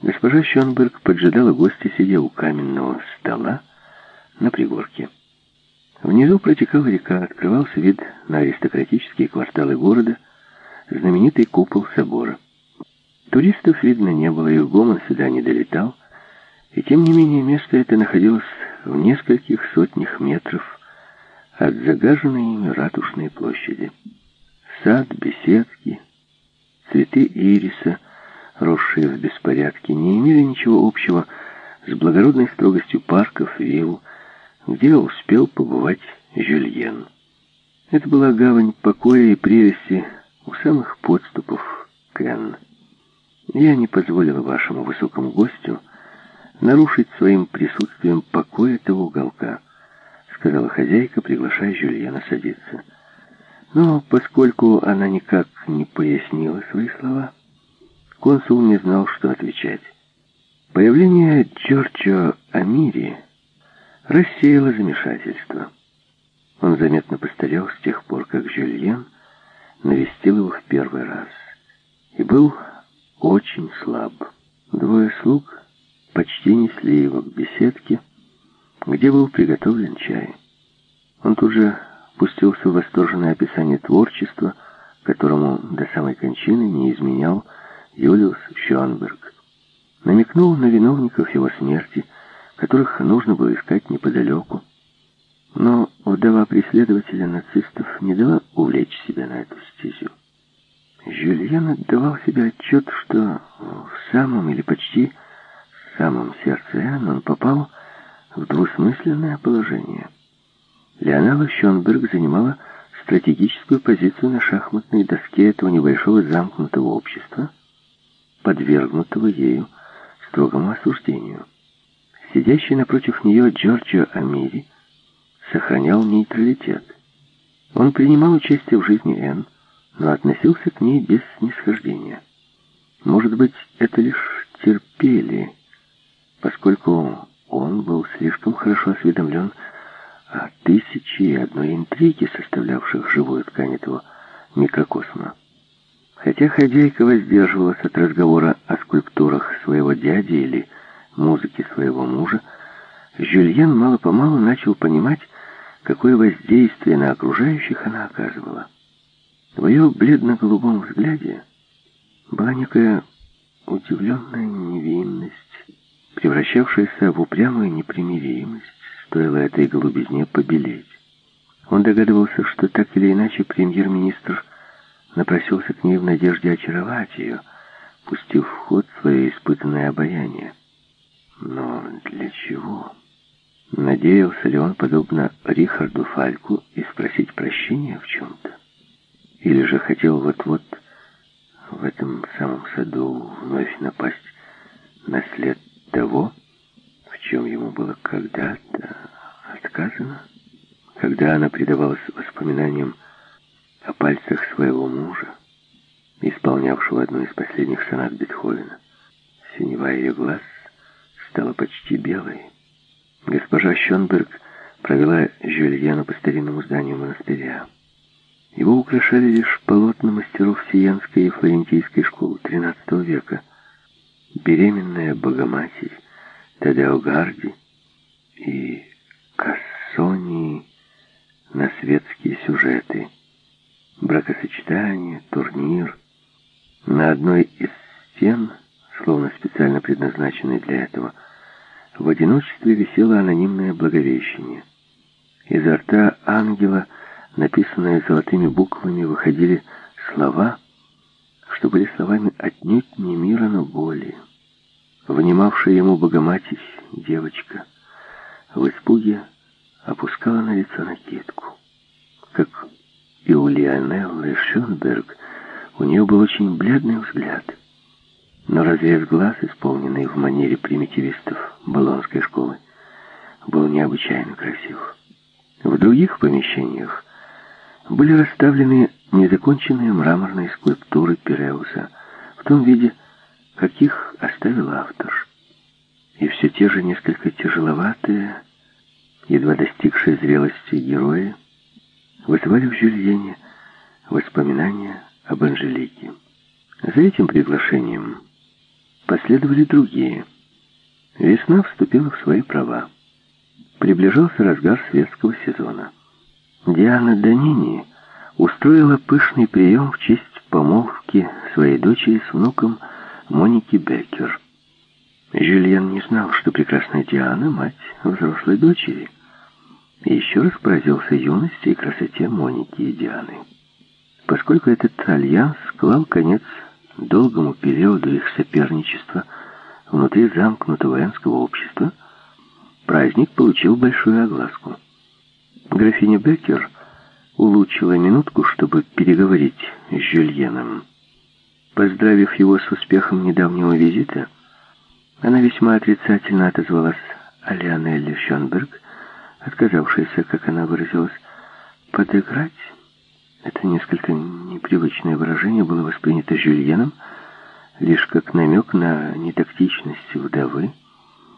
Госпожа Щенберг поджидала гостя, сидя у каменного стола на пригорке. Внизу протекала река, открывался вид на аристократические кварталы города, знаменитый купол собора. Туристов видно не было, их гомон сюда не долетал, и тем не менее место это находилось в нескольких сотнях метров от загаженной ими ратушной площади. Сад, беседки, цветы ириса, росшие в беспорядке, не имели ничего общего с благородной строгостью парков, вилл, где успел побывать Жюльен. Это была гавань покоя и прелести у самых подступов к Энн. Я не позволила вашему высокому гостю нарушить своим присутствием покой этого уголка, сказала хозяйка, приглашая Жюльена садиться. Но поскольку она никак не пояснила свои слова, консул не знал, что отвечать. Появление Джорджо Амири рассеяло замешательство. Он заметно постарел с тех пор, как Жюльен навестил его в первый раз. И был очень слаб. Двое слуг почти несли его к беседке, где был приготовлен чай. Он тут же пустился в восторженное описание творчества, которому до самой кончины не изменял Юлиус Шонберг. Намекнул на виновников его смерти – которых нужно было искать неподалеку. Но вдова преследователя нацистов не дала увлечь себя на эту стезю. Жюльен отдавал себе отчет, что в самом или почти самом сердце Энн он попал в двусмысленное положение. Леонала Щенберг занимала стратегическую позицию на шахматной доске этого небольшого замкнутого общества, подвергнутого ею строгому осуждению. Сидящий напротив нее Джорджио Амири сохранял нейтралитет. Он принимал участие в жизни Энн, но относился к ней без снисхождения. Может быть, это лишь терпели, поскольку он был слишком хорошо осведомлен о тысяче и одной интриге, составлявших живую ткань этого микрокосма. Хотя хозяйка воздерживалась от разговора о скульптурах своего дяди или музыки своего мужа, Жюльен мало-помалу начал понимать, какое воздействие на окружающих она оказывала. В ее бледно-голубом взгляде была некая удивленная невинность, превращавшаяся в упрямую непримиримость, стоило этой голубизне побелеть. Он догадывался, что так или иначе премьер-министр напросился к ней в надежде очаровать ее, пустив в ход свое испытанное обаяние. Но для чего? Надеялся ли он, подобно Рихарду Фальку, и спросить прощения в чем-то? Или же хотел вот-вот в этом самом саду вновь напасть на след того, в чем ему было когда-то отказано? Когда она предавалась воспоминаниям о пальцах своего мужа, исполнявшего одну из последних сонат Бетховена. Синева ее глаз — стала почти белой. Госпожа Щенберг провела Жюльена по старинному зданию монастыря. Его украшали лишь полотна мастеров Сиенской и Флорентийской школы XIII века. Беременная Богоматерь, Тадео Гарди и Кассони на светские сюжеты. Бракосочетание, турнир. На одной из стен – словно специально предназначенный для этого, в одиночестве висело анонимное благовещение. Изо рта ангела, написанные золотыми буквами, выходили слова, что были словами отнюдь не мира, но боли. Внимавшая ему Богоматерь, девочка, в испуге опускала на лицо накидку. Как и у Лионеллы Шönберг, у нее был очень бледный взгляд — но разрез глаз, исполненный в манере примитивистов Болонской школы, был необычайно красив. В других помещениях были расставлены незаконченные мраморные скульптуры Пиреуса в том виде, каких оставил автор. И все те же несколько тяжеловатые, едва достигшие зрелости герои, вызывали в Жюльене воспоминания об Анжелике. За этим приглашением Последовали другие. Весна вступила в свои права. Приближался разгар светского сезона. Диана Данини устроила пышный прием в честь помолвки своей дочери с внуком Моники Беккер. Жюльен не знал, что прекрасная Диана — мать взрослой дочери. И еще раз поразился юности и красоте Моники и Дианы. Поскольку этот альянс клал конец долгому периоду их соперничества внутри замкнутого энского общества, праздник получил большую огласку. Графиня Беккер улучила минутку, чтобы переговорить с Жюльеном. Поздравив его с успехом недавнего визита, она весьма отрицательно отозвалась о Леонелле Шенберг, отказавшейся, как она выразилась, подыграть. Это несколько непривычное выражение было воспринято Жюльеном лишь как намек на нетактичность вдовы,